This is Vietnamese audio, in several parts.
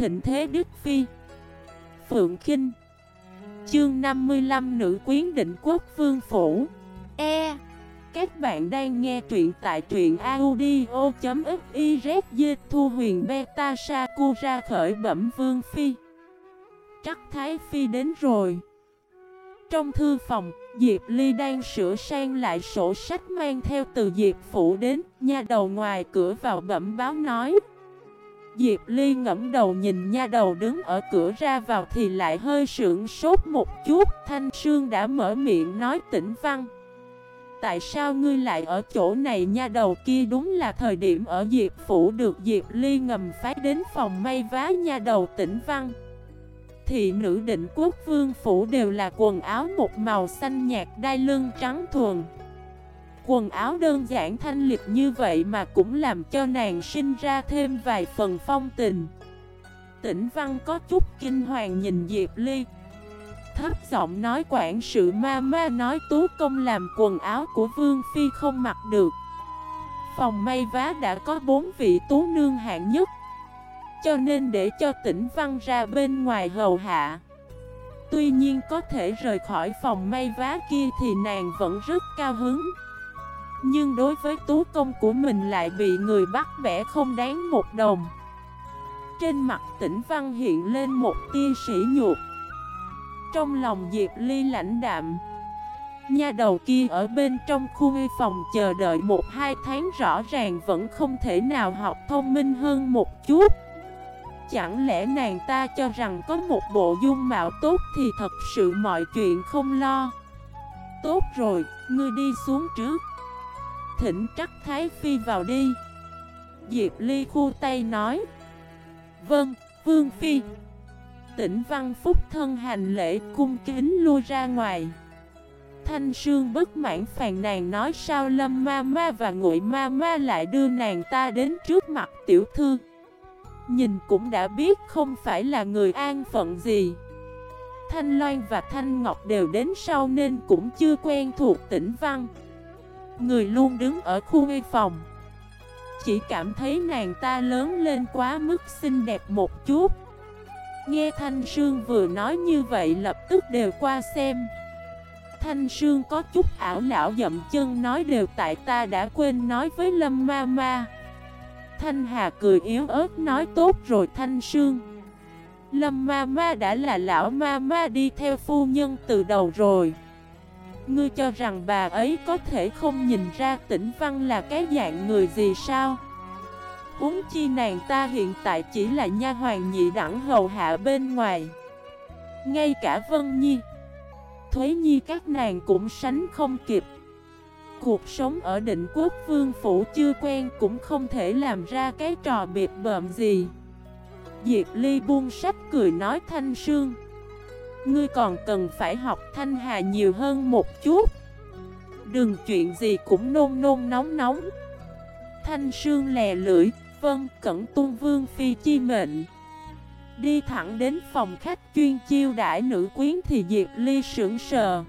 thịnh thế Đức Phi. Phượng Kinh. Chương 55 Nữ quyến định quốc vương phủ. E. Các bạn đang nghe truyện tại truyện audio.xyz Thu huyền beta sakura khởi bẩm vương phi. Trắc Thái Phi đến rồi. Trong thư phòng, Diệp Ly đang sửa sang lại sổ sách mang theo từ Diệp Phủ đến nhà đầu ngoài cửa vào bẩm báo nói. Diệp Ly ngẫm đầu nhìn nha đầu đứng ở cửa ra vào thì lại hơi sượng sốt một chút, Thanh Sương đã mở miệng nói tỉnh văn. Tại sao ngươi lại ở chỗ này nha đầu? Kia đúng là thời điểm ở Diệp Phủ được Diệp Ly ngầm phái đến phòng may vá nha đầu tỉnh văn. Thị nữ định quốc vương phủ đều là quần áo một màu xanh nhạt đai lưng trắng thuần. Quần áo đơn giản thanh lịch như vậy mà cũng làm cho nàng sinh ra thêm vài phần phong tình. Tĩnh văn có chút kinh hoàng nhìn Diệp Ly. Thấp giọng nói quản sự ma ma nói tú công làm quần áo của Vương Phi không mặc được. Phòng may vá đã có bốn vị tú nương hạng nhất, Cho nên để cho tĩnh văn ra bên ngoài hầu hạ. Tuy nhiên có thể rời khỏi phòng may vá kia thì nàng vẫn rất cao hứng nhưng đối với tú công của mình lại bị người bắt bẻ không đáng một đồng. Trên mặt tỉnh văn hiện lên một tia sỉ nhục. Trong lòng Diệp Ly lãnh đạm. Nhà đầu kia ở bên trong khu y phòng chờ đợi một hai tháng rõ ràng vẫn không thể nào học thông minh hơn một chút. Chẳng lẽ nàng ta cho rằng có một bộ dung mạo tốt thì thật sự mọi chuyện không lo? Tốt rồi, ngươi đi xuống trước thỉnh trắc Thái Phi vào đi. Diệp Ly khu tay nói. Vâng, Vương Phi. Tỉnh Văn Phúc thân hành lễ cung kính lui ra ngoài. Thanh Sương bất mãn phàn nàn nói sao Lâm Ma Ma và Ngụy Ma Ma lại đưa nàng ta đến trước mặt tiểu thư. Nhìn cũng đã biết không phải là người an phận gì. Thanh Loan và Thanh Ngọc đều đến sau nên cũng chưa quen thuộc tỉnh Văn. Người luôn đứng ở khu ngây phòng. Chỉ cảm thấy nàng ta lớn lên quá mức xinh đẹp một chút. Nghe Thanh Sương vừa nói như vậy lập tức đều qua xem. Thanh Sương có chút ảo não dậm chân nói đều tại ta đã quên nói với Lâm Ma Ma. Thanh Hà cười yếu ớt nói tốt rồi Thanh Sương. Lâm Ma Ma đã là lão Ma Ma đi theo phu nhân từ đầu rồi. Ngươi cho rằng bà ấy có thể không nhìn ra tĩnh văn là cái dạng người gì sao? Uống chi nàng ta hiện tại chỉ là nha hoàng nhị đẳng hầu hạ bên ngoài. Ngay cả Vân Nhi, Thuế Nhi các nàng cũng sánh không kịp. Cuộc sống ở định quốc vương phủ chưa quen cũng không thể làm ra cái trò biệt bợm gì. Diệp Ly buông sách cười nói thanh sương. Ngươi còn cần phải học thanh hà nhiều hơn một chút. Đừng chuyện gì cũng nôn nôn nóng nóng. Thanh sương lè lưỡi Vân cẩn tuân vương phi chi mệnh. Đi thẳng đến phòng khách chuyên chiêu đãi nữ quyến thì Diệp Ly sững sờ.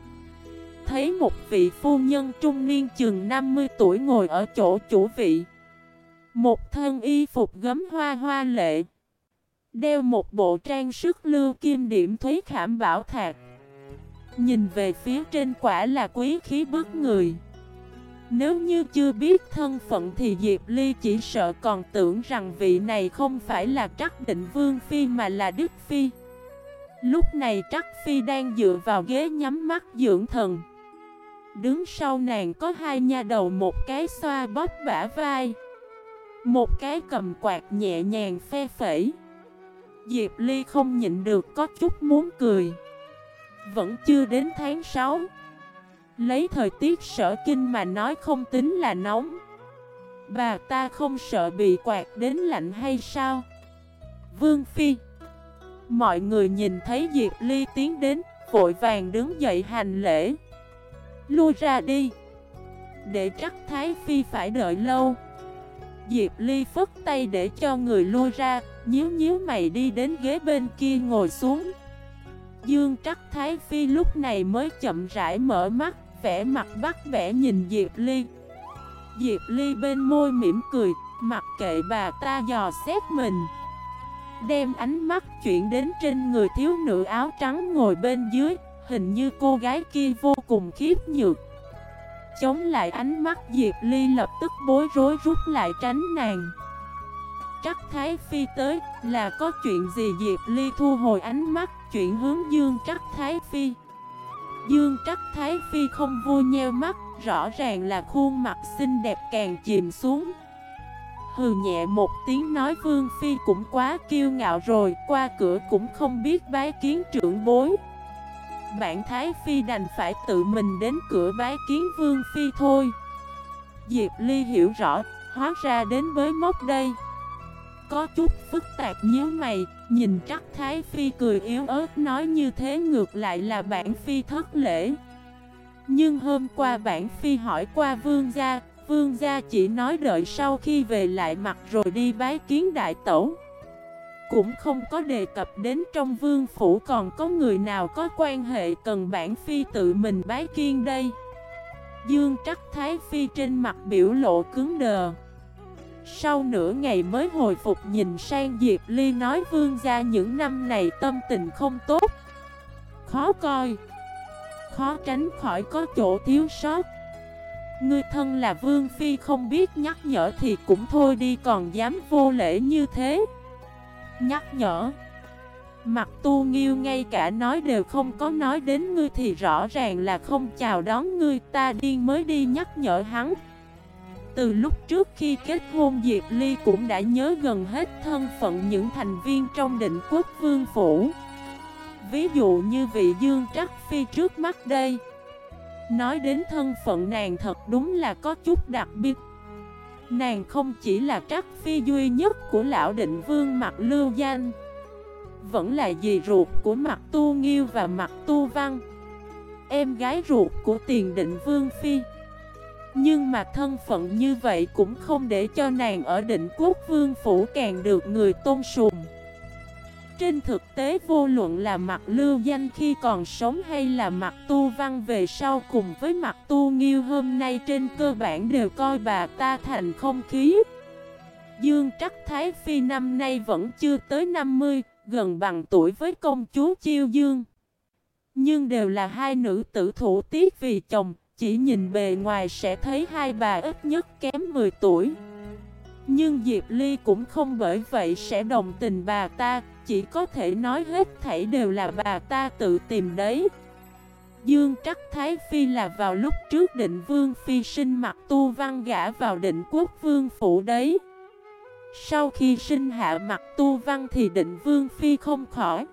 Thấy một vị phu nhân trung niên chừng 50 tuổi ngồi ở chỗ chủ vị. Một thân y phục gấm hoa hoa lệ. Đeo một bộ trang sức lưu kim điểm thúy khảm bảo thạc. Nhìn về phía trên quả là quý khí bức người. Nếu như chưa biết thân phận thì Diệp Ly chỉ sợ còn tưởng rằng vị này không phải là Trắc Định Vương Phi mà là Đức Phi. Lúc này Trắc Phi đang dựa vào ghế nhắm mắt dưỡng thần. Đứng sau nàng có hai nha đầu, một cái xoa bóp bả vai, Một cái cầm quạt nhẹ nhàng phe phẩy. Diệp Ly không nhịn được có chút muốn cười. Vẫn chưa đến tháng 6 Lấy thời tiết sở kinh mà nói không tính là nóng. Bà ta không sợ bị quạt đến lạnh hay sao? Vương Phi. Mọi người nhìn thấy Diệp Ly tiến đến, Vội vàng đứng dậy hành lễ. Lui ra đi. Để trắc Thái Phi phải đợi lâu. Diệp Ly phất tay để cho người lui ra, Nhíu nhíu mày đi đến ghế bên kia ngồi xuống. Dương Trắc Thái Phi lúc này mới chậm rãi mở mắt, vẻ mặt bắt vẻ nhìn Diệp Ly. Diệp Ly bên môi mỉm cười, Mặc kệ bà ta dò xét mình. Đem ánh mắt chuyển đến trên người thiếu nữ áo trắng ngồi bên dưới, Hình như cô gái kia vô cùng khiếp nhược. Chống lại ánh mắt Diệp Ly lập tức bối rối rút lại tránh nàng. Trắc Thái Phi tới, là có chuyện gì Diệp Ly thu hồi ánh mắt, chuyển hướng Dương Trắc Thái Phi. Dương Trắc Thái Phi không vui nheo mắt, Rõ ràng là khuôn mặt xinh đẹp càng chìm xuống. Hừ nhẹ một tiếng nói Vương Phi cũng quá kiêu ngạo rồi, Qua cửa cũng không biết bái kiến trưởng bối bản Thái Phi đành phải tự mình đến cửa bái kiến Vương Phi thôi. Diệp Ly hiểu rõ, Hóa ra đến với mốc đây. Có chút phức tạp nhíu mày, Nhìn chắc Thái Phi cười yếu ớt nói như thế ngược lại là bản Phi thất lễ. Nhưng hôm qua bản Phi hỏi qua vương gia Vương gia chỉ nói đợi sau khi về lại mặt rồi đi bái kiến đại tẩu. Cũng không có đề cập đến trong vương phủ còn có người nào có quan hệ cần bản phi tự mình bái kiến đây. Dương trắc thái phi trên mặt biểu lộ cứng đờ. Sau nửa ngày mới hồi phục nhìn sang Diệp Ly nói vương gia những năm này tâm tình không tốt. Khó coi. Khó tránh khỏi có chỗ thiếu sót. Ngươi thân là vương phi không biết nhắc nhở thì cũng thôi đi còn dám vô lễ như thế. Nhắc nhở. Mặt tu nghiêu ngay cả nói đều không có nói đến ngươi thì rõ ràng là không chào đón ngươi, ta điên mới đi nhắc nhở hắn. Từ lúc trước khi kết hôn, Diệp Ly cũng đã nhớ gần hết thân phận những thành viên trong định quốc vương phủ. Ví dụ như vị dương trắc phi trước mắt đây. Nói đến thân phận nàng thật đúng là có chút đặc biệt. Nàng không chỉ là trắc phi duy nhất của lão định vương mặt lưu danh, Vẫn là dì ruột của mặt tu nghiêu và mặt tu văn. Em gái ruột của tiền định vương phi. Nhưng mà thân phận như vậy cũng không để cho nàng ở định quốc vương phủ càng được người tôn sùng trên thực tế vô luận là mặt lưu danh khi còn sống hay là mặt tu văn về sau cùng với mặt tu nghiêu hôm nay trên cơ bản đều coi bà ta thành không khí. Dương Trắc Thái Phi năm nay vẫn chưa tới 50, gần bằng tuổi với công chúa Chiêu Dương. Nhưng đều là hai nữ tử thủ tiết vì chồng, chỉ nhìn bề ngoài sẽ thấy hai bà ít nhất kém 10 tuổi. Nhưng Diệp Ly cũng không bởi vậy sẽ đồng tình bà ta, chỉ có thể nói hết thảy đều là bà ta tự tìm đấy. Dương Trắc Thái Phi là vào lúc trước định Vương Phi sinh mặt tu văn gã vào định quốc Vương Phủ đấy. Sau khi sinh hạ mặt tu văn thì định Vương Phi không khỏi.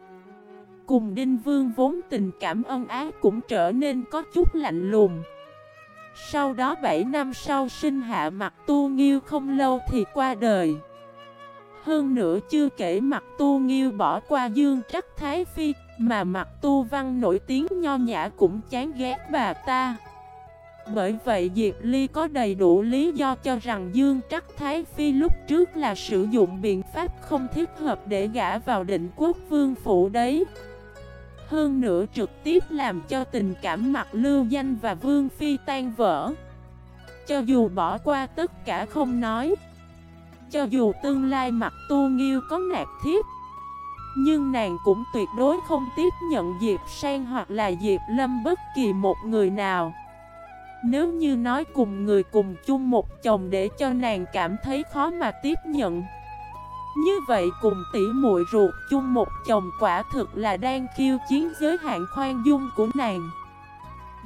Cùng Đinh Vương vốn tình cảm ân ái cũng trở nên có chút lạnh lùng. Sau đó 7 năm sau sinh hạ mặt tu nghiêu không lâu thì qua đời hơn nữa chưa kể mặt tu nghiêu bỏ qua dương trắc thái phi, Mà mặt tu văn nổi tiếng nho nhã cũng chán ghét bà ta. Bởi vậy Diệp Ly có đầy đủ lý do cho rằng Dương Trắc Thái Phi lúc trước là sử dụng biện pháp không thích hợp để gã vào định quốc vương phủ đấy. Hơn nữa trực tiếp làm cho tình cảm mặt lưu danh và vương phi tan vỡ. Cho dù bỏ qua tất cả không nói cho dù tương lai mặt tu nghiêu có nạt thiếp Nhưng nàng cũng tuyệt đối không tiếp nhận Diệp Sang hoặc là Diệp Lâm bất kỳ một người nào. Nếu như nói cùng người cùng chung một chồng để cho nàng cảm thấy khó mà tiếp nhận, như vậy cùng tỷ muội ruột chung một chồng quả thực là đang khiêu chiến giới hạn khoan dung của nàng.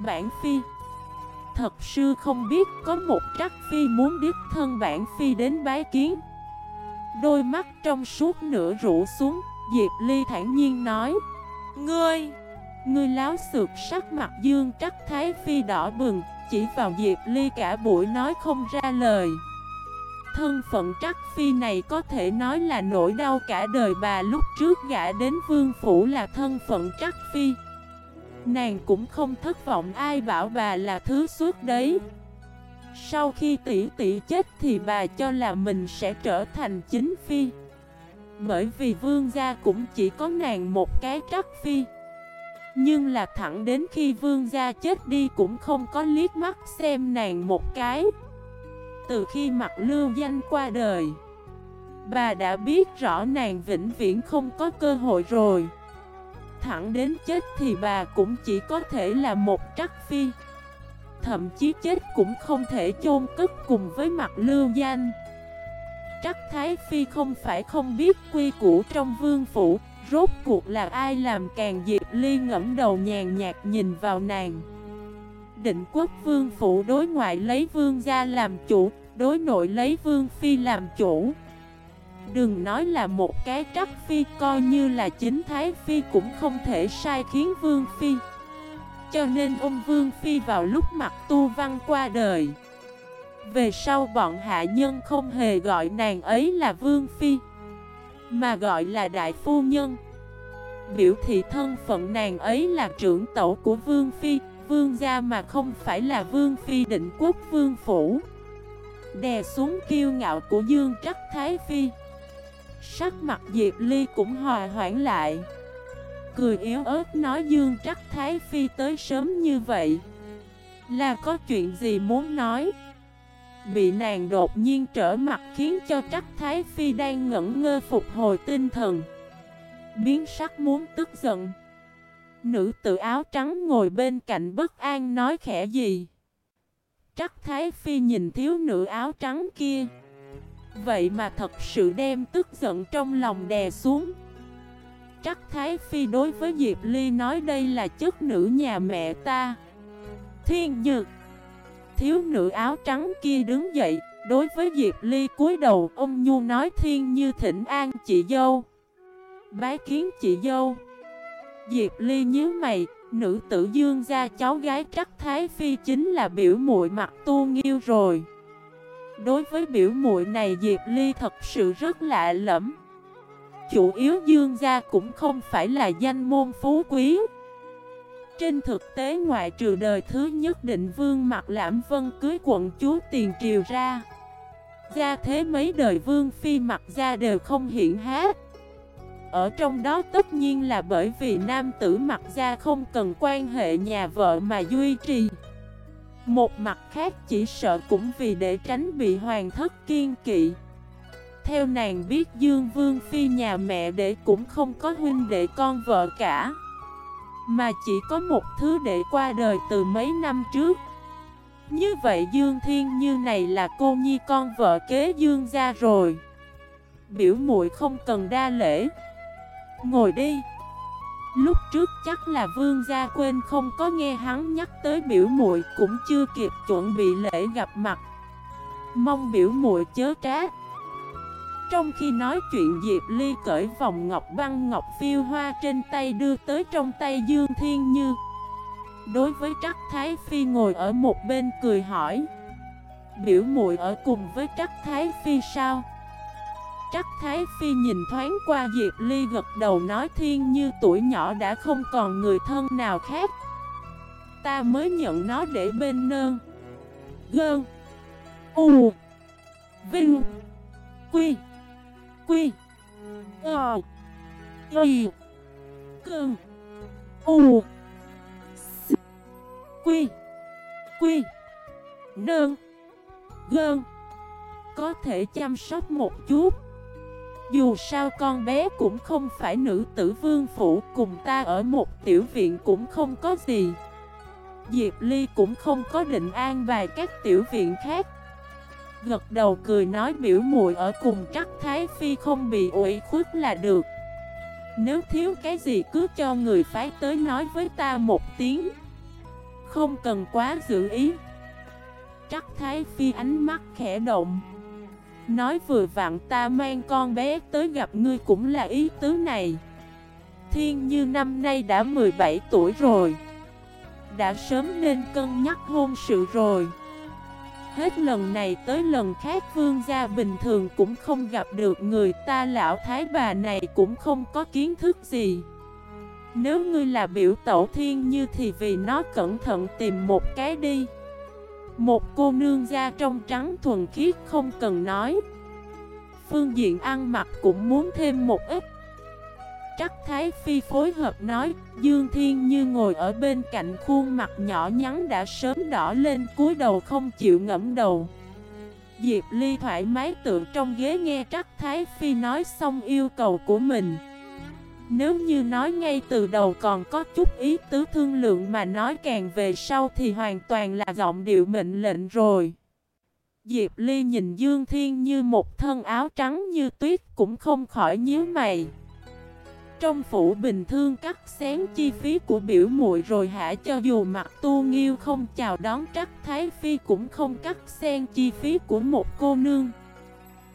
Bản phi Thật sư không biết có một trắc phi muốn đích thân bản phi đến bái kiến. Đôi mắt trong suốt nửa rũ xuống, Diệp Ly thản nhiên nói, Ngươi Ngươi láo sượt sắc mặt dương trắc thái phi đỏ bừng, Chỉ vào Diệp Ly cả buổi nói không ra lời. Thân phận trắc phi này có thể nói là nỗi đau cả đời bà lúc trước gã đến vương phủ là thân phận trắc phi. Nàng cũng không thất vọng, ai bảo bà là thứ suốt đấy. Sau khi tỷ tỷ chết thì bà cho là mình sẽ trở thành chính phi. Bởi vì vương gia cũng chỉ có nàng một cái trắc phi. Nhưng là thẳng đến khi vương gia chết đi cũng không có liếc mắt xem nàng một cái. Từ khi mặt lưu danh qua đời, Bà đã biết rõ nàng vĩnh viễn không có cơ hội rồi. Thẳng đến chết thì bà cũng chỉ có thể là một trắc phi. Thậm chí chết cũng không thể chôn cất cùng với mặt lưu danh. Trắc Thái Phi không phải không biết quy củ trong vương phủ, Rốt cuộc là ai làm càng Diệp Ly ngẫm đầu nhàn nhạt nhìn vào nàng. Định quốc vương phủ đối ngoại lấy vương gia làm chủ, Đối nội lấy vương phi làm chủ. Đừng nói là một cái trắc phi, Coi như là chính thái phi cũng không thể sai khiến vương phi. Cho nên ông vương phi vào lúc mặt tu văn qua đời. Về sau bọn hạ nhân không hề gọi nàng ấy là vương phi, Mà gọi là đại phu nhân. Biểu thị thân phận nàng ấy là trưởng tẩu của vương phi, Vương gia mà không phải là vương phi định quốc vương phủ. Đè xuống kiêu ngạo của Dương Trắc Thái Phi. Sắc mặt Diệp Ly cũng hòa hoãn lại. Cười yếu ớt nói Dương Trắc Thái Phi tới sớm như vậy. Là có chuyện gì muốn nói? Bị nàng đột nhiên trở mặt khiến cho Trắc Thái Phi đang ngẩn ngơ phục hồi tinh thần. Biến sắc muốn tức giận. Nữ tự áo trắng ngồi bên cạnh bất an nói khẽ gì? Trắc Thái Phi nhìn thiếu nữ áo trắng kia. Vậy mà thật sự đem tức giận trong lòng đè xuống. Trắc Thái Phi đối với Diệp Ly nói đây là chất nữ nhà mẹ ta. Thiên Nhược, Thiếu nữ áo trắng kia đứng dậy, Đối với Diệp Ly cúi đầu, Ông Nhu nói thiên như thỉnh an chị dâu. Bái kiến chị dâu. Diệp Ly nhớ mày, Nữ tử dương gia cháu gái Trắc Thái Phi chính là biểu muội mặt tu nghiêu rồi. Đối với biểu muội này, Diệp Ly thật sự rất lạ lẫm. Chủ yếu dương gia cũng không phải là danh môn phú quý. Trên thực tế, ngoại trừ đời thứ nhất định vương mặt lãm vân cưới quận chúa tiền triều ra, Gia thế mấy đời vương phi mặt gia đều không hiện hát ở trong đó tất nhiên là bởi vì nam tử mặt gia không cần quan hệ nhà vợ mà duy trì. Một mặt khác chỉ sợ cũng vì để tránh bị hoàng thất kiên kỵ. Theo nàng biết Dương Vương Phi nhà mẹ để cũng không có huynh đệ con vợ cả, Mà chỉ có một thứ đệ qua đời từ mấy năm trước. Như vậy Dương Thiên Như này là cô nhi con vợ kế Dương gia rồi. Biểu muội không cần đa lễ. Ngồi đi. Lúc trước chắc là vương gia quên không có nghe hắn nhắc tới biểu muội cũng chưa kịp chuẩn bị lễ gặp mặt. Mong biểu muội chớ trá. Trong khi nói chuyện Diệp Ly cởi vòng ngọc băng ngọc phiêu hoa trên tay đưa tới trong tay Dương Thiên Như. Đối với Trắc Thái Phi ngồi ở một bên cười hỏi, Biểu muội ở cùng với Trắc Thái Phi sao? Trắc Thái Phi nhìn thoáng qua Diệp Ly gật đầu nói thiên như tuổi nhỏ đã không còn người thân nào khác. Ta mới nhận nó để bên nơn. Gơn. U. Vinh. Quy. Quy. Ờ. Y. Cơn. U. S. Quy. Quy. Nơn. Gơn. Có thể chăm sóc một chút dù sao con bé cũng không phải nữ tử vương phủ, Cùng ta ở một tiểu viện cũng không có gì. Diệp Ly cũng không có định an bài các tiểu viện khác. Gật đầu cười nói biểu muội ở cùng trắc Thái Phi không bị ủy khuất là được. Nếu thiếu cái gì cứ cho người phái tới nói với ta một tiếng. Không cần quá giữ ý. Trắc Thái Phi ánh mắt khẽ động. Nói vừa vặn ta mang con bé tới gặp ngươi cũng là ý tứ này. Thiên như năm nay đã 17 tuổi rồi. Đã sớm nên cân nhắc hôn sự rồi. Hết lần này tới lần khác vương gia bình thường cũng không gặp được người ta, lão thái bà này cũng không có kiến thức gì. Nếu ngươi là biểu tẩu thiên như thì vì nó cẩn thận tìm một cái đi một cô nương da trong trắng thuần khiết không cần nói. Phương diện ăn mặc cũng muốn thêm một ít. Trắc Thái Phi phối hợp nói, Dương Thiên Như ngồi ở bên cạnh khuôn mặt nhỏ nhắn đã sớm đỏ lên, cúi đầu không chịu ngẫm đầu. Diệp Ly thoải mái tựa trong ghế nghe Trắc Thái Phi nói xong yêu cầu của mình. Nếu như nói ngay từ đầu còn có chút ý tứ thương lượng mà nói càng về sau thì hoàn toàn là giọng điệu mệnh lệnh rồi Diệp Ly nhìn Dương Thiên như một thân áo trắng như tuyết cũng không khỏi nhíu mày trong phủ bình thương cắt xén chi phí của biểu muội rồi hả cho dù mặt tu nghiêu không chào đón trắc thái phi cũng không cắt xén chi phí của một cô nương.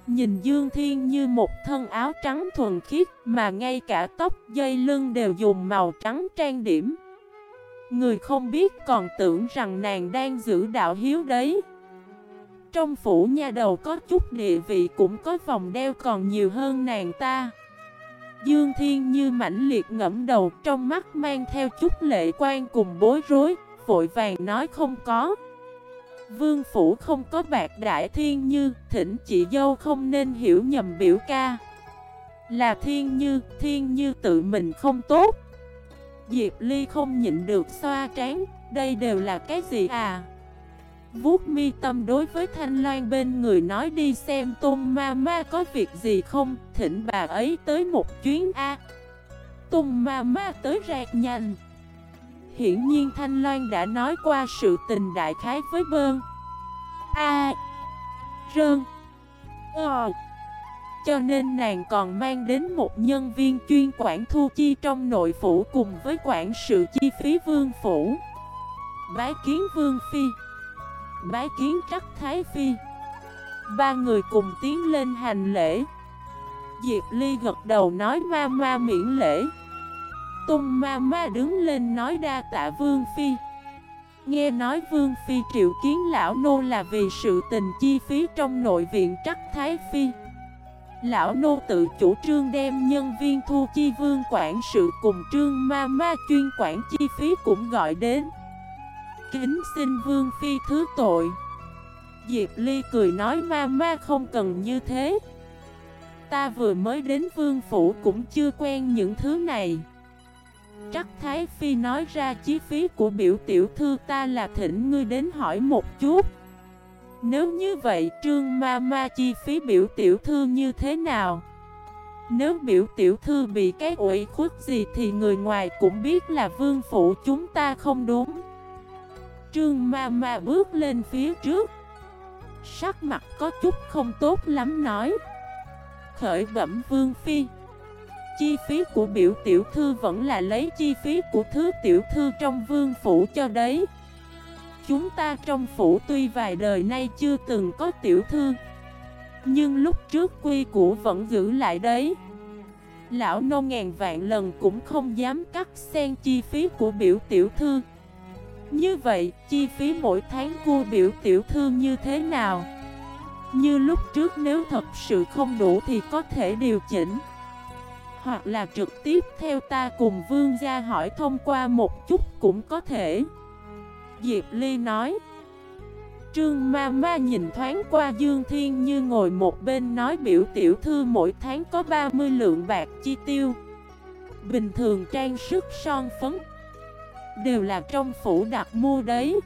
Nhìn Dương Thiên như một thân áo trắng thuần khiết mà ngay cả tóc dây lưng đều dùng màu trắng trang điểm. Người không biết còn tưởng rằng nàng đang giữ đạo hiếu đấy. Trong phủ nha đầu có chút địa vị cũng có vòng đeo còn nhiều hơn nàng ta. Dương Thiên như mãnh liệt ngẫm đầu trong mắt mang theo chút lệ quan cùng bối rối, vội vàng nói không có. Vương Phủ không có bạc đại thiên như, thỉnh chị dâu không nên hiểu nhầm biểu ca. Là thiên như, thiên như tự mình không tốt. Diệp Ly không nhịn được xoa trán, đây đều là cái gì à? Vuốt mi tâm đối với Thanh Loan bên người nói đi xem Tôn Ma Ma có việc gì không, thỉnh bà ấy tới một chuyến A. Tôn Ma Ma tới rạc nhanh. Hiển nhiên Thanh Loan đã nói qua sự tình đại khái với Bơn. A. Rơn. Ờ. Cho nên nàng còn mang đến một nhân viên chuyên quản thu chi trong nội phủ cùng với quản sự chi phí vương phủ. Bái kiến vương phi bái kiến trắc Thái Phi Ba người cùng tiến lên hành lễ Diệp Ly gật đầu nói ma ma miễn lễ Tung ma ma đứng lên nói đa tạ Vương Phi. Nghe nói Vương Phi triệu kiến lão nô là vì sự tình chi phí trong nội viện trắc Thái Phi. Lão nô tự chủ trương đem nhân viên thu chi vương quản sự cùng trương ma ma chuyên quản chi phí cũng gọi đến. Kính xin Vương Phi thứ tội. Diệp Ly cười nói ma ma không cần như thế. Ta vừa mới đến Vương Phủ cũng chưa quen những thứ này. Trắc Thái Phi nói ra chi phí của biểu tiểu thư ta là thỉnh ngươi đến hỏi một chút. Nếu như vậy, trương ma ma chi phí biểu tiểu thư như thế nào? Nếu biểu tiểu thư bị cái ủy khuất gì thì người ngoài cũng biết là vương phủ chúng ta không đúng. Trương ma ma bước lên phía trước. Sắc mặt có chút không tốt lắm nói. Khởi bẩm vương phi. Chi phí của biểu tiểu thư vẫn là lấy chi phí của thứ tiểu thư trong vương phủ cho đấy. Chúng ta trong phủ tuy vài đời nay chưa từng có tiểu thư Nhưng lúc trước quy củ vẫn giữ lại đấy. Lão nô ngàn vạn lần cũng không dám cắt xen chi phí của biểu tiểu thư. Như vậy, chi phí mỗi tháng của biểu tiểu thư như thế nào? Như lúc trước nếu thật sự không đủ thì có thể điều chỉnh. Hoặc là trực tiếp theo ta cùng vương gia hỏi thông qua một chút cũng có thể. Diệp Ly nói. Trương ma ma nhìn thoáng qua Dương Thiên như ngồi một bên nói biểu tiểu thư mỗi tháng có 30 lượng bạc chi tiêu. Bình thường trang sức son phấn Đều là trong phủ đặt mua đấy.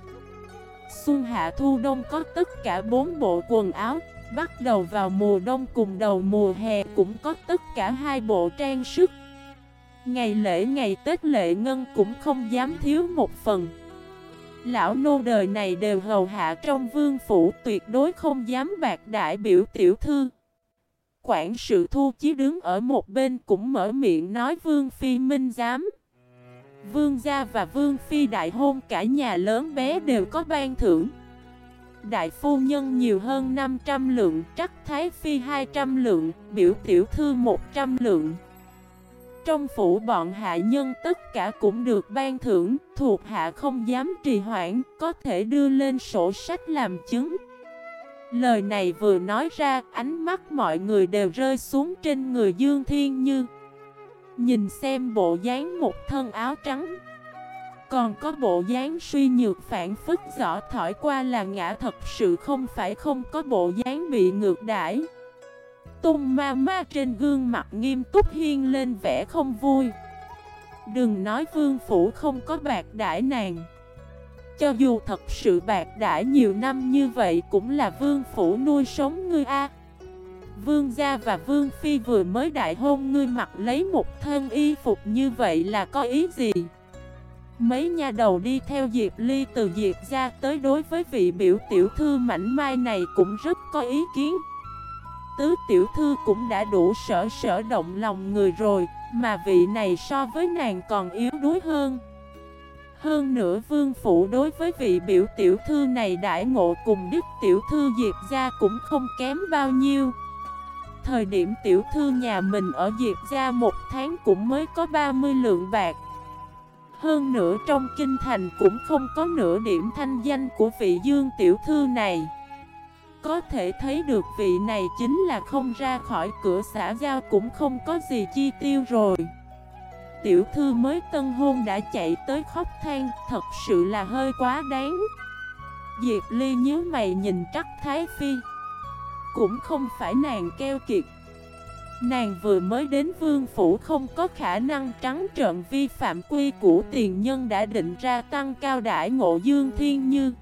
Xuân hạ thu đông có tất cả bốn bộ quần áo Bắt đầu vào mùa đông cùng đầu mùa hè cũng có tất cả hai bộ trang sức. Ngày lễ, ngày Tết lệ ngân cũng không dám thiếu một phần. Lão nô đời này đều hầu hạ trong vương phủ, tuyệt đối không dám bạc đại biểu tiểu thư. Quản sự thu chí đứng ở một bên cũng mở miệng nói vương phi minh dám Vương gia và Vương Phi đại hôn cả nhà lớn bé đều có ban thưởng. Đại phu nhân nhiều hơn 500 lượng, trắc thái phi 200 lượng, biểu tiểu thư 100 lượng. Trong phủ bọn hạ nhân tất cả cũng được ban thưởng, thuộc hạ không dám trì hoãn, có thể đưa lên sổ sách làm chứng. Lời này vừa nói ra, ánh mắt mọi người đều rơi xuống trên người Dương Thiên Như. Nhìn xem bộ dáng một thân áo trắng còn có bộ dáng suy nhược phản phức rõ thỏi qua là ngã thật sự không phải không có bộ dáng bị ngược đãi. Tung ma ma trên gương mặt nghiêm túc hiên lên vẻ không vui. Đừng nói vương phủ không có bạc đãi nàng. Cho dù thật sự bạc đãi nhiều năm như vậy cũng là vương phủ nuôi sống ngươi a. Vương gia và vương phi vừa mới đại hôn ngươi mặc lấy một thân y phục như vậy là có ý gì? Mấy nhà đầu đi theo Diệp Ly từ Diệp ra tới đối với vị biểu tiểu thư mảnh mai này cũng rất có ý kiến. Tứ tiểu thư cũng đã đủ sở sở động lòng người rồi, Mà vị này so với nàng còn yếu đuối hơn. Hơn nữa vương phủ đối với vị biểu tiểu thư này đại ngộ cùng đức tiểu thư Diệp gia cũng không kém bao nhiêu. Thời điểm tiểu thư nhà mình ở Diệp gia một tháng cũng mới có 30 lượng bạc hơn nữa trong kinh thành cũng không có nửa điểm thanh danh của vị dương tiểu thư này Có thể thấy được vị này chính là không ra khỏi cửa xã giao cũng không có gì chi tiêu rồi tiểu thư mới tân hôn đã chạy tới khóc than, thật sự là hơi quá đáng. Diệp Ly nhớ mày nhìn Trắc Thái Phi. Cũng không phải nàng keo kiệt. Nàng vừa mới đến vương phủ không có khả năng trắng trợn vi phạm quy của tiền nhân đã định ra tăng cao đại ngộ dương thiên như.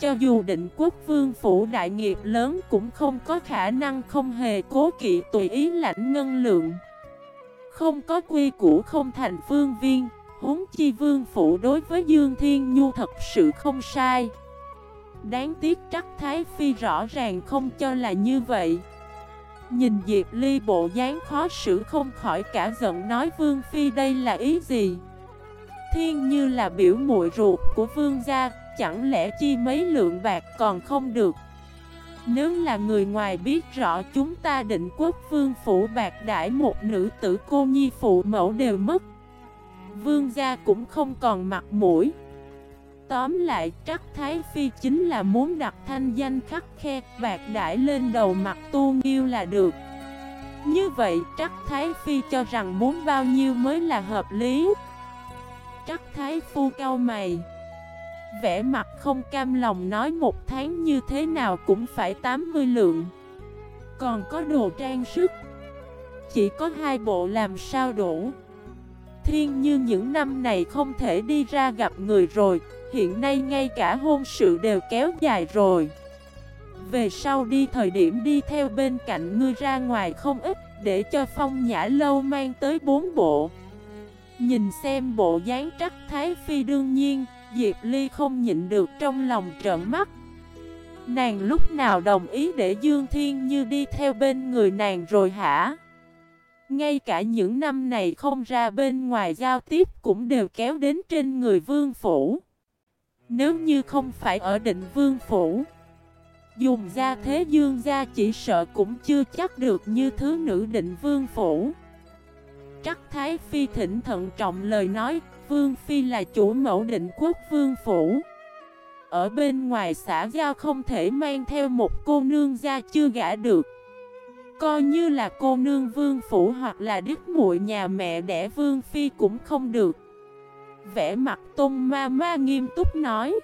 Cho dù định quốc vương phủ đại nghiệp lớn cũng không có khả năng không hề cố kỵ tùy ý lãnh ngân lượng. Không có quy củ không thành phương viên, huống chi vương phủ đối với Dương Thiên Nhu thật sự không sai Đáng tiếc trắc Thái Phi rõ ràng không cho là như vậy Nhìn Diệp Ly bộ dáng khó xử không khỏi cả giận nói, Vương Phi, đây là ý gì? Thiên như là biểu muội ruột của Vương gia, Chẳng lẽ chi mấy lượng bạc còn không được? Nếu là người ngoài biết rõ chúng ta định quốc vương phủ bạc đãi một nữ tử cô nhi phụ mẫu đều mất, Vương gia cũng không còn mặt mũi. Tóm lại Trắc Thái Phi chính là muốn đặt thanh danh khắc khe bạc đãi lên đầu mặt tu nghiêu là được. Như vậy Trắc Thái Phi cho rằng muốn bao nhiêu mới là hợp lý. Trắc Thái Phu cao mày. Vẽ mặt không cam lòng nói một tháng như thế nào cũng phải 80 lượng. Còn có đồ trang sức. Chỉ có hai bộ làm sao đủ. Thiên như những năm này không thể đi ra gặp người rồi. Hiện nay ngay cả hôn sự đều kéo dài rồi. Về sau đi, thời điểm đi theo bên cạnh ngươi ra ngoài không ít, Để cho phong nhã lâu mang tới bốn bộ. Nhìn xem bộ dáng trắc thái phi đương nhiên, Diệp Ly không nhịn được trong lòng trợn mắt. Nàng lúc nào đồng ý để Dương Thiên Như đi theo bên người nàng rồi hả? Ngay cả những năm này không ra bên ngoài giao tiếp cũng đều kéo đến trên người vương phủ. Nếu như không phải ở định vương phủ, Dùng ra thế dương gia chỉ sợ cũng chưa chắc được như thứ nữ định vương phủ. Trắc Thái Phi thỉnh thận trọng lời nói, Vương Phi là chủ mẫu định quốc vương phủ. Ở bên ngoài xã giao không thể mang theo một cô nương ra chưa gã được. Coi như là cô nương vương phủ hoặc là đức muội nhà mẹ đẻ vương phi cũng không được. Vẽ mặt tôn ma ma nghiêm túc nói.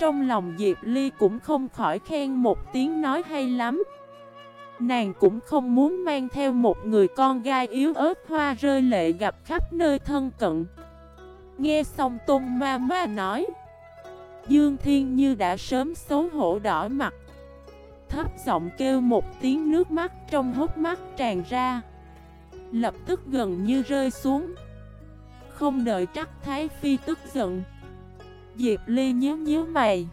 Trong lòng Diệp Ly cũng không khỏi khen một tiếng nói hay lắm. Nàng cũng không muốn mang theo một người con gai yếu ớt hoa rơi lệ gặp khắp nơi thân cận. Nghe xong Tôn Ma Ma nói, Dương Thiên Như đã sớm xấu hổ đỏ mặt. Thấp giọng kêu một tiếng nước mắt trong hốc mắt tràn ra. Lập tức gần như rơi xuống. Không đợi trắc Thái Phi tức giận. Diệp Ly nhớ nhớ mày.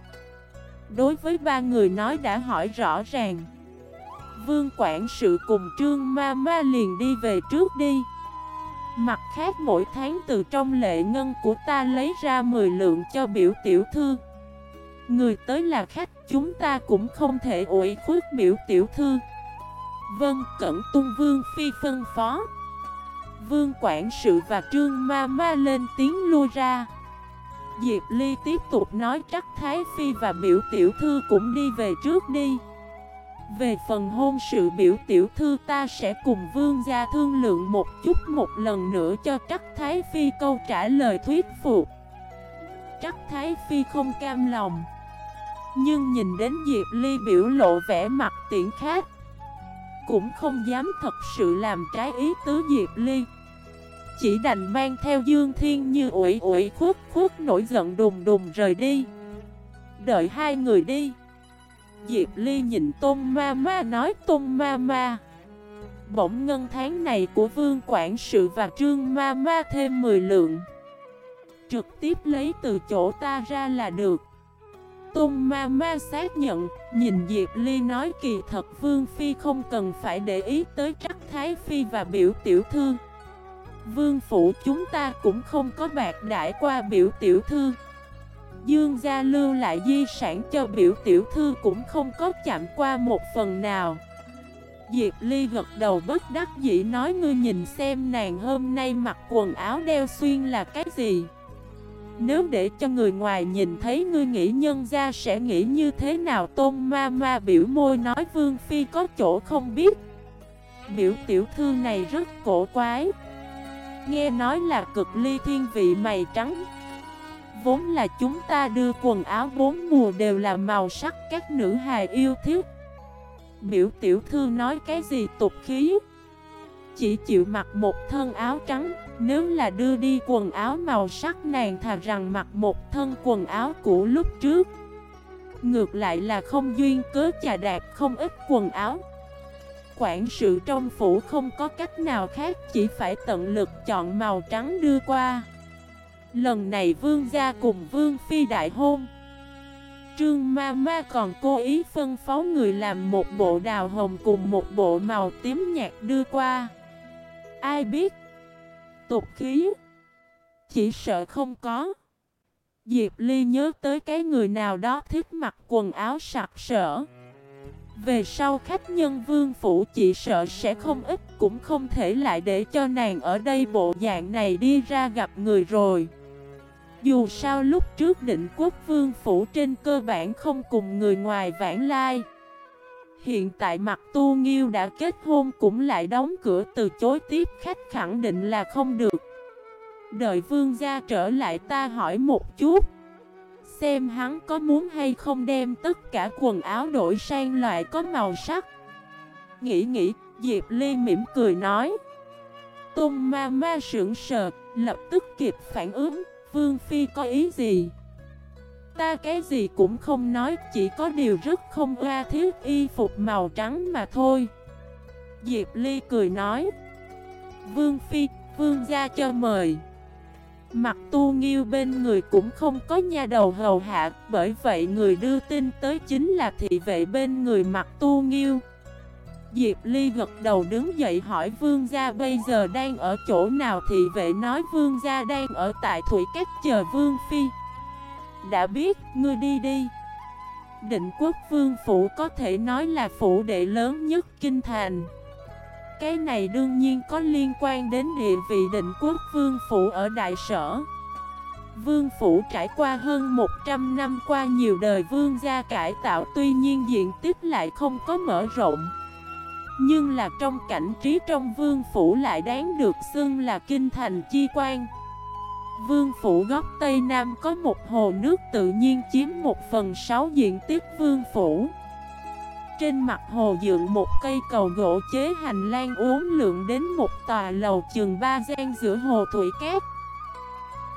Đối với ba người nói đã hỏi rõ ràng. Vương quản sự cùng trương ma ma liền đi về trước đi. Mặt khác mỗi tháng từ trong lệ ngân của ta lấy ra 10 lượng cho biểu tiểu thư. Người tới là khách, chúng ta cũng không thể ủi khuất biểu tiểu thư. Vâng cẩn tung vương phi phân phó. Vương quản sự và trương ma ma lên tiếng lui ra. Diệp Ly tiếp tục nói trắc Thái Phi và biểu tiểu thư cũng đi về trước đi. Về phần hôn sự biểu tiểu thư ta sẽ cùng vương gia thương lượng một chút một lần nữa cho Trắc Thái Phi câu trả lời thuyết phục. Trắc Thái Phi không cam lòng. Nhưng nhìn đến Diệp Ly biểu lộ vẻ mặt tiện khác. Cũng không dám thật sự làm trái ý tứ Diệp Ly. Chỉ đành mang theo Dương Thiên như ủi ủi khuất khuất nổi giận đùng đùng rời đi. Đợi hai người đi. Diệp Ly nhìn Tôn Ma Ma nói, Tôn Ma Ma, Bỗng ngân tháng này của Vương Quản sự và Trương Ma Ma thêm 10 lượng. Trực tiếp lấy từ chỗ ta ra là được. Tôn Ma Ma xác nhận, Nhìn Diệp Ly nói kỳ thật Vương Phi không cần phải để ý tới Trắc Thái Phi và biểu tiểu thư. Vương phủ chúng ta cũng không có bạc đãi qua biểu tiểu thư. Dương gia lưu lại di sản cho biểu tiểu thư cũng không có chạm qua một phần nào. Diệp Ly gật đầu bất đắc dĩ nói, ngươi nhìn xem nàng hôm nay mặc quần áo đeo xuyên là cái gì? Nếu để cho người ngoài nhìn thấy, ngươi nghĩ nhân gia sẽ nghĩ như thế nào? Tôn ma ma biểu môi nói, Vương Phi có chỗ không biết. Biểu tiểu thư này rất cổ quái. Nghe nói là cực ly thiên vị mày trắng. Vốn là chúng ta đưa quần áo bốn mùa đều là màu sắc các nữ hài yêu thích. Biểu tiểu thư nói, cái gì tục khí? Chỉ chịu mặc một thân áo trắng. Nếu là đưa đi quần áo màu sắc nàng thà rằng mặc một thân quần áo cũ lúc trước. Ngược lại là không duyên cớ chà đạp không ít quần áo. Quản sự trong phủ không có cách nào khác, Chỉ phải tận lực chọn màu trắng đưa qua. Lần này vương gia cùng vương phi đại hôn. Trương ma ma còn cố ý phân phó người làm một bộ đào hồng cùng một bộ màu tím nhạt đưa qua. Ai biết? Tục khí. Chỉ sợ không có. Diệp Ly nhớ tới cái người nào đó thích mặc quần áo sặc sỡ. Về sau khách nhân vương phủ chỉ sợ sẽ không ít, Cũng không thể lại để cho nàng ở đây bộ dạng này đi ra gặp người rồi. Dù sao lúc trước định quốc vương phủ trên cơ bản không cùng người ngoài vãng lai. Hiện tại mặt tu nghiêu đã kết hôn cũng lại đóng cửa từ chối tiếp khách khẳng định là không được. Đợi vương gia trở lại ta hỏi một chút. Xem hắn có muốn hay không đem tất cả quần áo đổi sang loại có màu sắc. Nghĩ nghĩ, Diệp Ly mỉm cười nói. Tôn ma ma sững sờ, lập tức kịp phản ứng. Vương Phi có ý gì? Ta cái gì cũng không nói, chỉ có điều rất không oa thiết y phục màu trắng mà thôi. Diệp Ly cười nói. Vương Phi, Vương gia cho mời. Mặt tu nghiêu bên người cũng không có nha đầu hầu hạ, bởi vậy người đưa tin tới chính là thị vệ bên người mặt tu nghiêu. Diệp Ly gật đầu đứng dậy hỏi vương gia bây giờ đang ở chỗ nào Thị vệ nói vương gia đang ở tại Thủy Cát chờ vương phi đã biết, ngươi đi đi. Định quốc vương phủ có thể nói là phủ đệ lớn nhất kinh thành. Cái này đương nhiên có liên quan đến địa vị định quốc vương phủ ở đại sở. Vương phủ trải qua hơn 100 năm qua nhiều đời vương gia cải tạo Tuy nhiên diện tích lại không có mở rộng. Nhưng là trong cảnh trí trong vương phủ lại đáng được xưng là kinh thành chi quan. Vương phủ góc Tây Nam có một hồ nước tự nhiên chiếm một phần sáu diện tích vương phủ. Trên mặt hồ dựng một cây cầu gỗ chế hành lang uốn lượng đến một tòa lầu chừng ba gian giữa hồ Thủy Cát.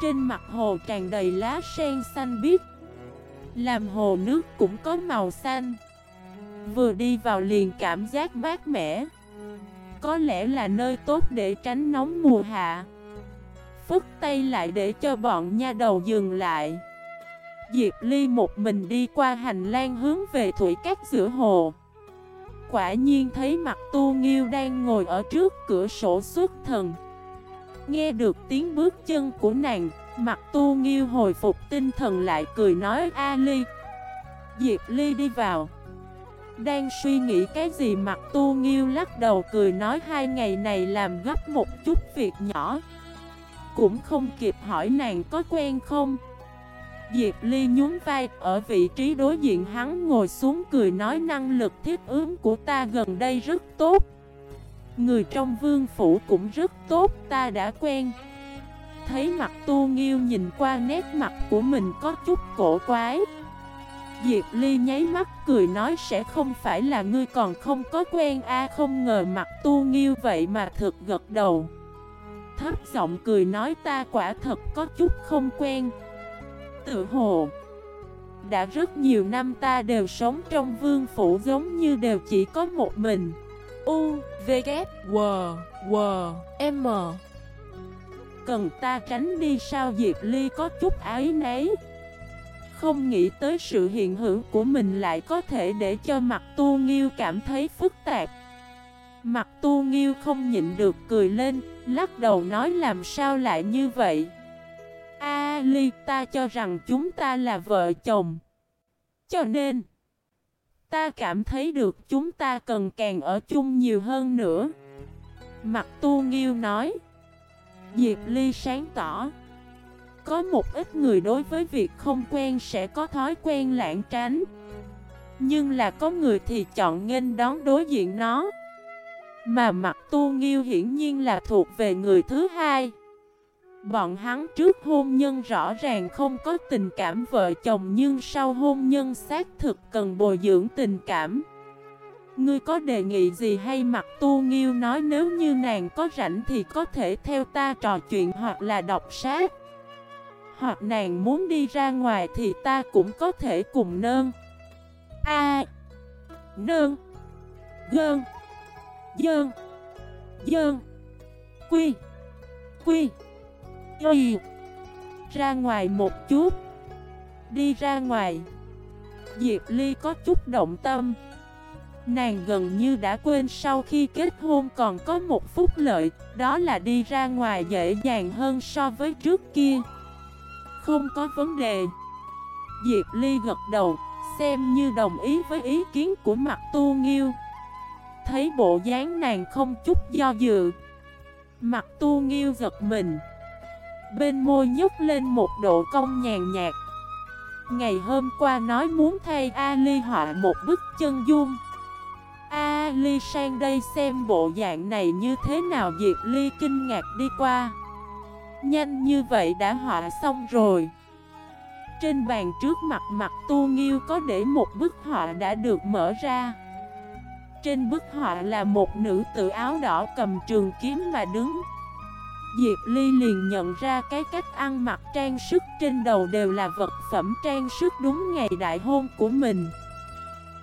Trên mặt hồ tràn đầy lá sen xanh biếc, Làm hồ nước cũng có màu xanh. Vừa đi vào liền cảm giác mát mẻ, Có lẽ là nơi tốt để tránh nóng mùa hạ. Phức tay lại để cho bọn nha đầu dừng lại. Diệp Ly một mình đi qua hành lang hướng về thủy cát giữa hồ. Quả nhiên thấy mặt tu nghiêu đang ngồi ở trước cửa sổ xuất thần. Nghe được tiếng bước chân của nàng, Mặt tu nghiêu hồi phục tinh thần lại cười nói, A Ly. Diệp Ly đi vào. Đang suy nghĩ cái gì, mặt tu nghiêu lắc đầu cười nói, hai ngày này làm gấp một chút việc nhỏ. Cũng không kịp hỏi nàng có quen không. Diệp Ly nhún vai, ở vị trí đối diện hắn ngồi xuống cười nói năng lực thiết ứng của ta gần đây rất tốt. Người trong vương phủ cũng rất tốt, ta đã quen. Thấy mặt tu nghiêu nhìn qua nét mặt của mình có chút cổ quái. Diệp Ly nháy mắt cười nói sẽ không phải là ngươi còn không có quen a à, không ngờ mặt tu nghiêu vậy mà thực gật đầu thấp giọng cười nói ta quả thật có chút không quen. Tự hồ Đã rất nhiều năm ta đều sống trong vương phủ giống như đều chỉ có một mình. U, V, K, W, W, M. Cần ta tránh đi sao Diệp Ly có chút ái nấy Không nghĩ tới sự hiện hữu của mình lại có thể để cho mặt tu nghiêu cảm thấy phức tạp. Mặt tu nghiêu không nhịn được cười lên Lắc đầu nói làm sao lại như vậy? A Ly ta cho rằng chúng ta là vợ chồng. Cho nên, Ta cảm thấy được chúng ta cần càng ở chung nhiều hơn nữa. Mặt tu nghiêu nói. Diệp Ly sáng tỏ. Có một ít người đối với việc không quen sẽ có thói quen lãng tránh. Nhưng là có người thì chọn nghênh đón đối diện nó. Mà mặt tu nghiêu hiển nhiên là thuộc về người thứ hai. Bọn hắn trước hôn nhân rõ ràng không có tình cảm vợ chồng Nhưng sau hôn nhân xác thực cần bồi dưỡng tình cảm. Ngươi có đề nghị gì hay mặt tu nghiêu nói nếu như nàng có rảnh thì có thể theo ta trò chuyện hoặc là đọc sách. Hoặc nàng muốn đi ra ngoài thì ta cũng có thể cùng nơn A. À, Nơn Gơn. Dơn Dơn Quy. Quy. Y Ra ngoài một chút. Đi ra ngoài. Diệp Ly có chút động tâm. Nàng gần như đã quên sau khi kết hôn còn có một phúc lợi, Đó là đi ra ngoài dễ dàng hơn so với trước kia. Không có vấn đề. Diệp Ly gật đầu, Xem như đồng ý với ý kiến của mặt tu nghiêu. Thấy bộ dáng nàng không chút do dự. Mặt tu nghiêu giật mình. Bên môi nhúc lên một độ cong nhàn nhạt. Ngày hôm qua nói muốn thay Ali họa một bức chân dung. Ali sang đây xem bộ dạng này như thế nào Diệp Ly kinh ngạc đi qua. Nhanh như vậy đã họa xong rồi. Trên bàn trước mặt mặt tu nghiêu có để một bức họa đã được mở ra. Trên bức họa là một nữ tử áo đỏ cầm trường kiếm mà đứng. Diệp Ly liền nhận ra cái cách ăn mặc trang sức trên đầu đều là vật phẩm trang sức đúng ngày đại hôn của mình.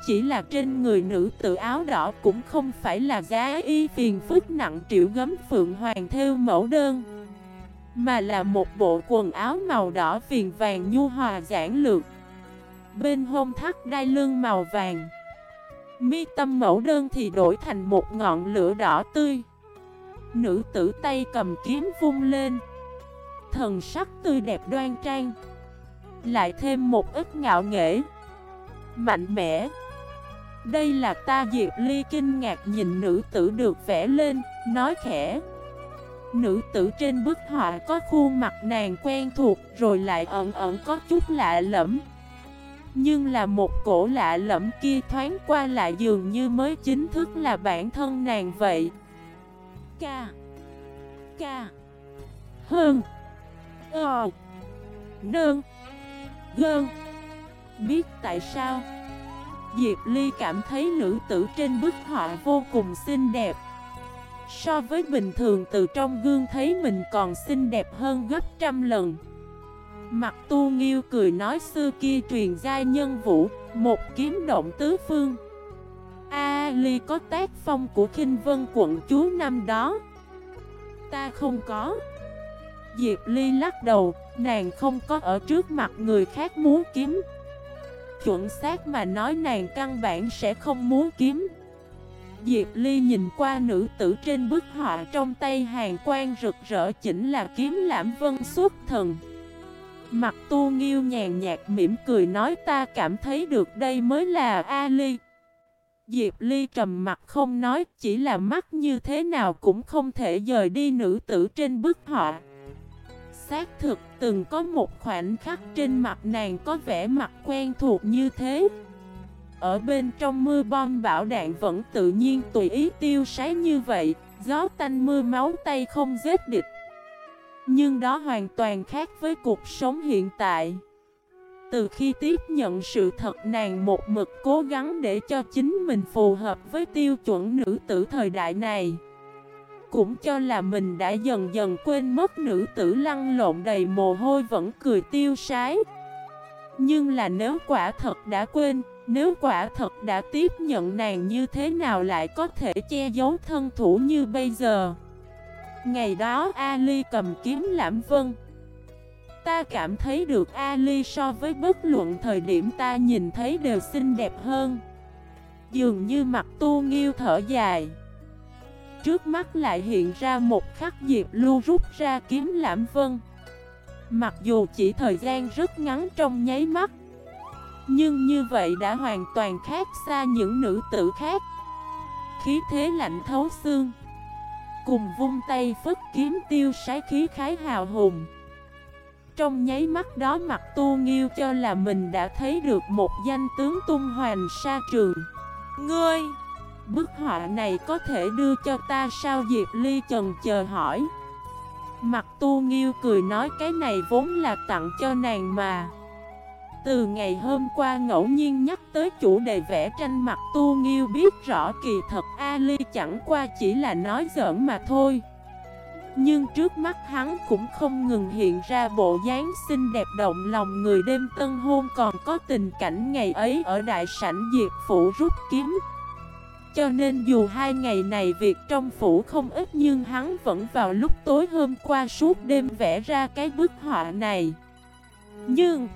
Chỉ là trên người nữ tự áo đỏ cũng không phải là giá y phiền phức nặng triệu gấm phượng hoàng theo mẫu đơn, Mà là một bộ quần áo màu đỏ viền vàng nhu hòa giản lược. Bên hông thắt đai lưng màu vàng. Mi tâm mẫu đơn thì đổi thành một ngọn lửa đỏ tươi. Nữ tử tay cầm kiếm vung lên. Thần sắc tươi đẹp đoan trang. Lại thêm một ít ngạo nghễ. Mạnh mẽ. Đây là ta Diệp Ly kinh ngạc nhìn nữ tử được vẽ lên, nói khẽ. Nữ tử trên bức họa có khuôn mặt nàng quen thuộc rồi lại ẩn ẩn có chút lạ lẫm. Nhưng là một cổ lạ lẫm kia thoáng qua lại dường như mới chính thức là bản thân nàng vậy. Ca. Ca. Hơn. Ờ. Nơn. Gơn. Biết tại sao? Diệp Ly cảm thấy nữ tử trên bức họa vô cùng xinh đẹp. So với bình thường từ trong gương thấy mình còn xinh đẹp hơn gấp trăm lần. Mặt tu nghiêu cười nói xưa kia truyền gia nhân vũ, Một kiếm động tứ phương. A Ly có tác phong của khinh vân quận chúa năm đó. Ta không có. Diệp Ly lắc đầu, Nàng không có ở trước mặt người khác muốn kiếm. Chuẩn xác mà nói nàng căn bản sẽ không muốn kiếm. Diệp Ly nhìn qua nữ tử trên bức họa trong tay hàng quan rực rỡ chỉnh là kiếm lãm vân xuất thần. Mặt tu nghiêu nhàn nhạt mỉm cười nói ta cảm thấy được đây mới là Ali, Diệp Ly trầm mặt không nói chỉ là mắt như thế nào cũng không thể rời đi nữ tử trên bức họa. Xác thực từng có một khoảnh khắc trên mặt nàng có vẻ mặt quen thuộc như thế. Ở bên trong mưa bom bão đạn vẫn tự nhiên tùy ý tiêu sái như vậy Gió tanh mưa máu tay không giết địch. Nhưng đó hoàn toàn khác với cuộc sống hiện tại. Từ khi tiếp nhận sự thật nàng một mực cố gắng để cho chính mình phù hợp với tiêu chuẩn nữ tử thời đại này. Cũng cho là mình đã dần dần quên mất nữ tử lăn lộn đầy mồ hôi vẫn cười tiêu sái. Nhưng là nếu quả thật đã quên, nếu quả thật đã tiếp nhận nàng như thế nào lại có thể che giấu thân thủ như bây giờ? Ngày đó Ali cầm kiếm lãm vân. Ta cảm thấy được Ali so với bất luận thời điểm ta nhìn thấy đều xinh đẹp hơn. Dường như mặt tu nghiêu thở dài. Trước mắt lại hiện ra một khắc Diệp Lưu rút ra kiếm lãm vân. Mặc dù chỉ thời gian rất ngắn trong nháy mắt, Nhưng như vậy đã hoàn toàn khác xa những nữ tử khác. Khí thế lạnh thấu xương. Cùng vung tay phất kiếm tiêu sái khí khái hào hùng. Trong nháy mắt đó mặt tu nghiêu cho là mình đã thấy được một danh tướng tung hoành sa trường. Ngươi! Bức họa này có thể đưa cho ta sao Diệp Ly trần chờ hỏi. Mặt tu nghiêu cười nói cái này vốn là tặng cho nàng mà từ ngày hôm qua ngẫu nhiên nhắc tới chủ đề vẽ tranh mặt tu nghiêu biết rõ kỳ thật Ali chẳng qua chỉ là nói giỡn mà thôi. Nhưng trước mắt hắn cũng không ngừng hiện ra bộ dáng xinh đẹp động lòng người đêm tân hôn còn có tình cảnh ngày ấy ở đại sảnh diệt Phủ rút kiếm. Cho nên dù hai ngày này việc trong phủ không ít nhưng hắn vẫn vào lúc tối hôm qua suốt đêm vẽ ra cái bức họa này. Nhưng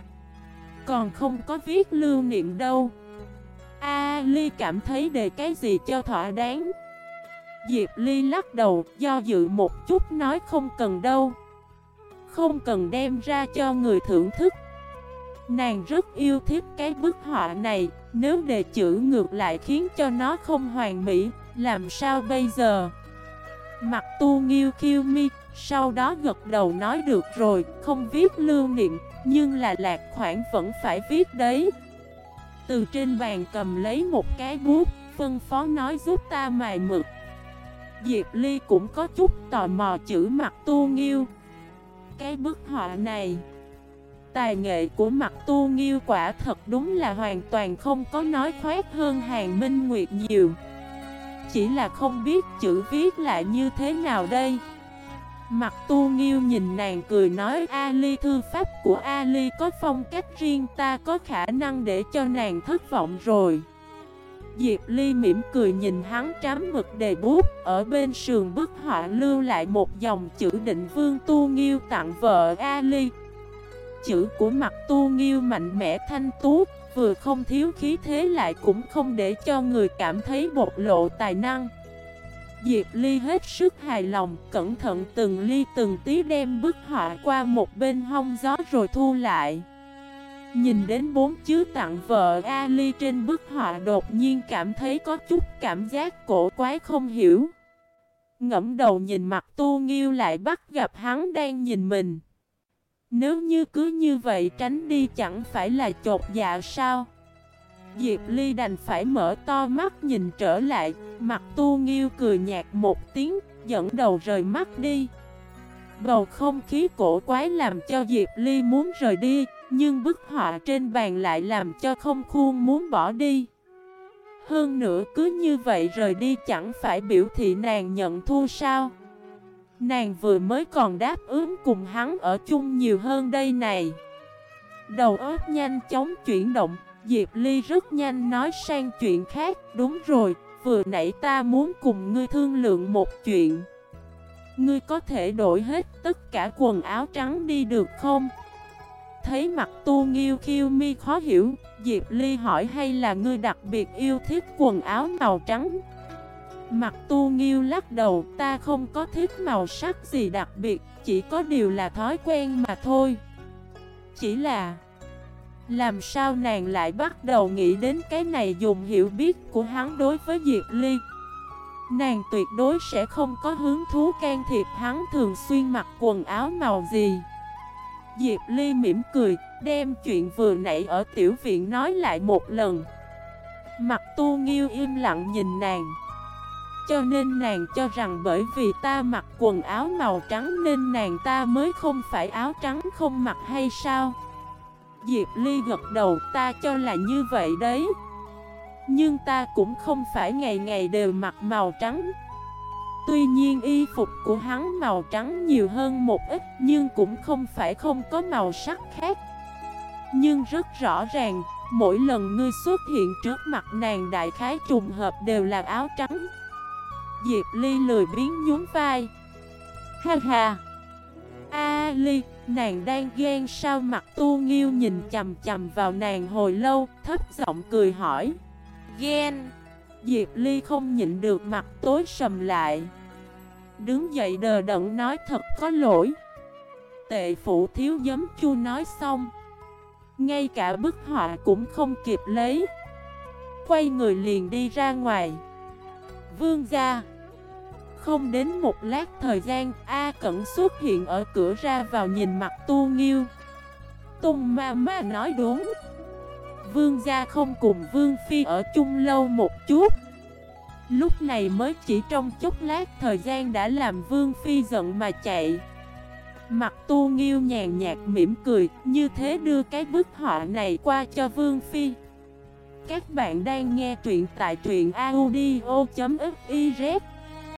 còn không có viết lưu niệm đâu. A Ly cảm thấy đề cái gì cho thỏa đáng. Diệp Ly lắc đầu, do dự một chút nói không cần đâu. Không cần đem ra cho người thưởng thức. Nàng rất yêu thích cái bức họa này, Nếu đề chữ ngược lại khiến cho nó không hoàn mỹ, Làm sao bây giờ? Mặt tu nghiêu khiêu mi, Sau đó gật đầu nói được rồi, Không viết lưu niệm nhưng là lạc khoản vẫn phải viết đấy. Từ trên bàn cầm lấy một cái bút, Phân phó nói giúp ta mài mực. Diệp Ly cũng có chút tò mò chữ mặt tu nghiêu. Cái bức họa này, Tài nghệ của mặt tu nghiêu quả thật đúng là hoàn toàn không có nói khoét hơn hàng minh nguyệt nhiều. Chỉ là không biết chữ viết lại như thế nào đây. Mặt tu nghiêu nhìn nàng cười nói, Ali, thư pháp của Ali có phong cách riêng, ta có khả năng để cho nàng thất vọng rồi. Diệp Ly mỉm cười nhìn hắn trám mực đề bút, Ở bên sườn bức họa lưu lại một dòng chữ định vương tu nghiêu tặng vợ Ali. Chữ của mặt tu nghiêu mạnh mẽ thanh tú, Vừa không thiếu khí thế lại cũng không để cho người cảm thấy bộc lộ tài năng. Diệp Ly hết sức hài lòng, cẩn thận từng ly từng tí đem bức họa qua một bên hông gió rồi thu lại. Nhìn đến bốn chữ tặng vợ Ali trên bức họa đột nhiên cảm thấy có chút cảm giác cổ quái không hiểu. Ngẫm đầu nhìn mặt tu nghiêu lại bắt gặp hắn đang nhìn mình. Nếu như cứ như vậy tránh đi chẳng phải là chột dạ sao? Diệp Ly đành phải mở to mắt nhìn trở lại, Mặt tu nghiêu cười nhạt một tiếng, Dẫn đầu rời mắt đi. Bầu không khí cổ quái làm cho Diệp Ly muốn rời đi, Nhưng bức họa trên bàn lại làm cho không khuôn muốn bỏ đi. Hơn nữa cứ như vậy rời đi chẳng phải biểu thị nàng nhận thua sao? Nàng vừa mới còn đáp ứng cùng hắn ở chung nhiều hơn đây này. Đầu óc nhanh chóng chuyển động Diệp Ly rất nhanh nói sang chuyện khác. Đúng rồi, vừa nãy ta muốn cùng ngươi thương lượng một chuyện. Ngươi có thể đổi hết tất cả quần áo trắng đi được không? Thấy mặt tu nghiêu khiêu mi khó hiểu Diệp Ly hỏi hay là ngươi đặc biệt yêu thích quần áo màu trắng? Mặt tu nghiêu lắc đầu ta không có thích màu sắc gì đặc biệt Chỉ có điều là thói quen mà thôi. Chỉ là làm sao nàng lại bắt đầu nghĩ đến cái này dùng hiểu biết của hắn đối với Diệp Ly? Nàng tuyệt đối sẽ không có hứng thú can thiệp hắn thường xuyên mặc quần áo màu gì. Diệp Ly mỉm cười, Đem chuyện vừa nãy ở tiểu viện nói lại một lần. Mặt tu nghiêu im lặng nhìn nàng. Cho nên nàng cho rằng bởi vì ta mặc quần áo màu trắng nên nàng ta mới không phải áo trắng không mặc hay sao? Diệp Ly gật đầu ta cho là như vậy đấy. Nhưng ta cũng không phải ngày ngày đều mặc màu trắng. Tuy nhiên y phục của hắn màu trắng nhiều hơn một ít Nhưng cũng không phải không có màu sắc khác. Nhưng rất rõ ràng Mỗi lần ngươi xuất hiện trước mặt nàng đại khái trùng hợp đều là áo trắng. Diệp Ly lười biến nhún vai. Ha ha. A Ly, nàng đang ghen sao mặt tu nghiêu nhìn chầm chầm vào nàng hồi lâu Thấp giọng cười hỏi. Ghen. Diệp Ly không nhịn được mặt tối sầm lại. Đứng dậy đờ đẫn nói thật có lỗi. Tệ phụ thiếu giấm chu nói xong. Ngay cả bức họa cũng không kịp lấy. Quay người liền đi ra ngoài. Vương gia không đến một lát thời gian, A Cẩn xuất hiện ở cửa ra vào nhìn mặt tu nghiêu. Tùng ma ma nói đúng. Vương gia không cùng Vương Phi ở chung lâu một chút. Lúc này mới chỉ trong chút lát thời gian đã làm Vương Phi giận mà chạy. Mặt tu nghiêu nhàn nhạt mỉm cười, Như thế đưa cái bức họa này qua cho Vương Phi. Các bạn đang nghe truyện tại truyện audio.fif